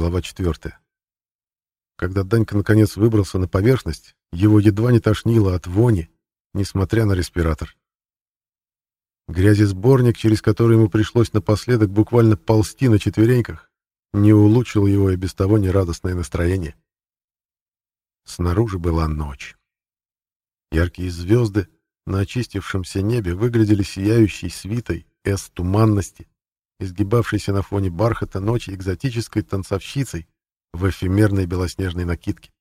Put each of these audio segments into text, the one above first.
Глава 4. Когда Данька наконец выбрался на поверхность, его едва не тошнило от вони, несмотря на респиратор. Грязесборник, через который ему пришлось напоследок буквально ползти на четвереньках, не улучшил его и без того нерадостное настроение. Снаружи была ночь. Яркие звезды на очистившемся небе выглядели сияющей свитой эс-туманности, изгибавшейся на фоне бархата ночи экзотической танцовщицей в эфемерной белоснежной накидке.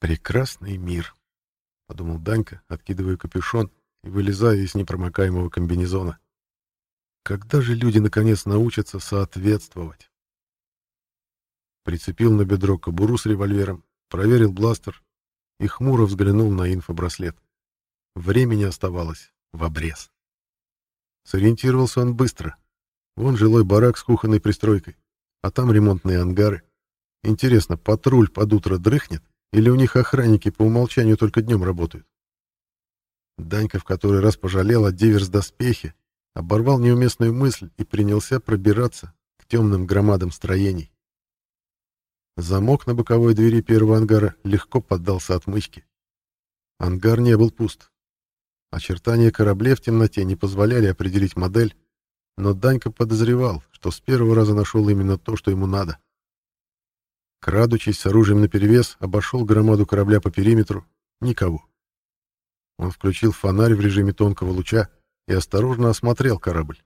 «Прекрасный мир», — подумал Данька, откидывая капюшон и вылезая из непромокаемого комбинезона. «Когда же люди наконец научатся соответствовать?» Прицепил на бедро кобуру с револьвером, проверил бластер и хмуро взглянул на инфобраслет. Времени оставалось в обрез. Сориентировался он быстро, Вон жилой барак с кухонной пристройкой, а там ремонтные ангары. Интересно, патруль под утро дрыхнет или у них охранники по умолчанию только днем работают? Данька в который раз пожалел о диверс-доспехе, оборвал неуместную мысль и принялся пробираться к темным громадам строений. Замок на боковой двери первого ангара легко поддался отмычке. Ангар не был пуст. Очертания кораблей в темноте не позволяли определить модель, но Данька подозревал, что с первого раза нашел именно то, что ему надо. Крадучись с оружием наперевес, обошел громаду корабля по периметру. Никого. Он включил фонарь в режиме тонкого луча и осторожно осмотрел корабль.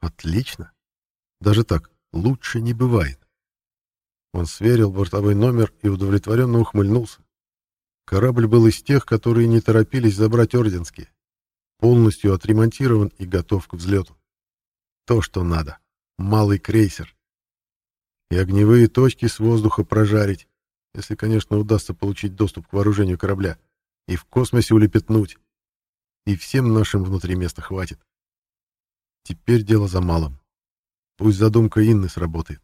Отлично. Даже так, лучше не бывает. Он сверил бортовой номер и удовлетворенно ухмыльнулся. Корабль был из тех, которые не торопились забрать орденские. Полностью отремонтирован и готов к взлету. То, что надо. Малый крейсер. И огневые точки с воздуха прожарить, если, конечно, удастся получить доступ к вооружению корабля, и в космосе улепетнуть. И всем нашим внутри места хватит. Теперь дело за малым. Пусть задумка Инны сработает.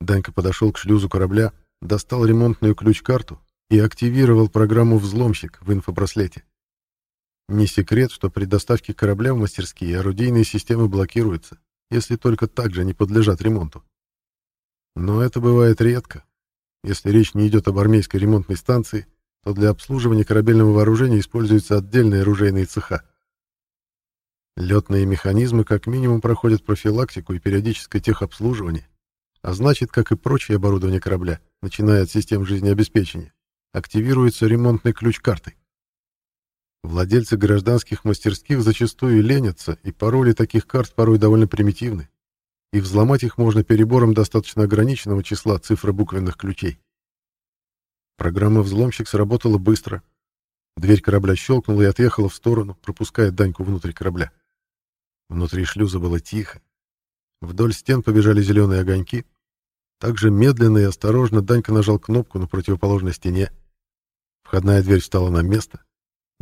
Данька подошел к шлюзу корабля, достал ремонтную ключ-карту и активировал программу «Взломщик» в инфобраслете. Не секрет, что при доставке корабля в мастерские орудийные системы блокируются, если только также не подлежат ремонту. Но это бывает редко. Если речь не идет об армейской ремонтной станции, то для обслуживания корабельного вооружения используются отдельные оружейные цеха. Летные механизмы как минимум проходят профилактику и периодическое техобслуживание, а значит, как и прочее оборудование корабля, начиная от систем жизнеобеспечения, активируется ремонтный ключ картой. Владельцы гражданских мастерских зачастую ленятся, и пароли таких карт порой довольно примитивны, и взломать их можно перебором достаточно ограниченного числа цифробуквенных ключей. Программа «Взломщик» сработала быстро. Дверь корабля щелкнула и отъехала в сторону, пропуская Даньку внутрь корабля. Внутри шлюза было тихо. Вдоль стен побежали зеленые огоньки. Также медленно и осторожно Данька нажал кнопку на противоположной стене. Входная дверь встала на место,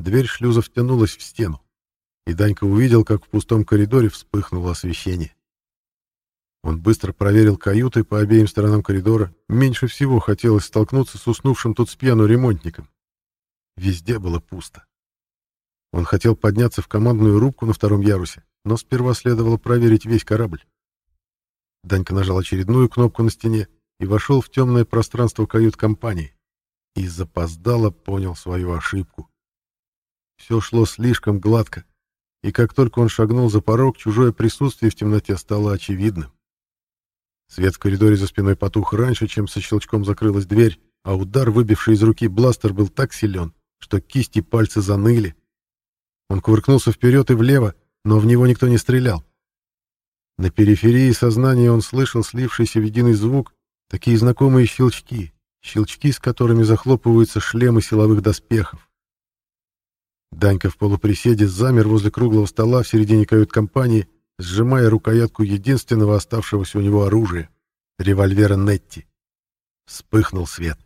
Дверь шлюза втянулась в стену, и Данька увидел, как в пустом коридоре вспыхнуло освещение. Он быстро проверил каюты по обеим сторонам коридора. Меньше всего хотелось столкнуться с уснувшим тут с пьяну ремонтником. Везде было пусто. Он хотел подняться в командную рубку на втором ярусе, но сперва следовало проверить весь корабль. Данька нажал очередную кнопку на стене и вошел в темное пространство кают-компании. И запоздало понял свою ошибку. Все шло слишком гладко, и как только он шагнул за порог, чужое присутствие в темноте стало очевидным. Свет в коридоре за спиной потух раньше, чем со щелчком закрылась дверь, а удар, выбивший из руки бластер, был так силен, что кисти и пальцы заныли. Он кувыркнулся вперед и влево, но в него никто не стрелял. На периферии сознания он слышал слившийся в единый звук такие знакомые щелчки, щелчки, с которыми захлопываются шлемы силовых доспехов. Данька в полуприседе замер возле круглого стола в середине кают-компании, сжимая рукоятку единственного оставшегося у него оружия — револьвера Нетти. Вспыхнул свет.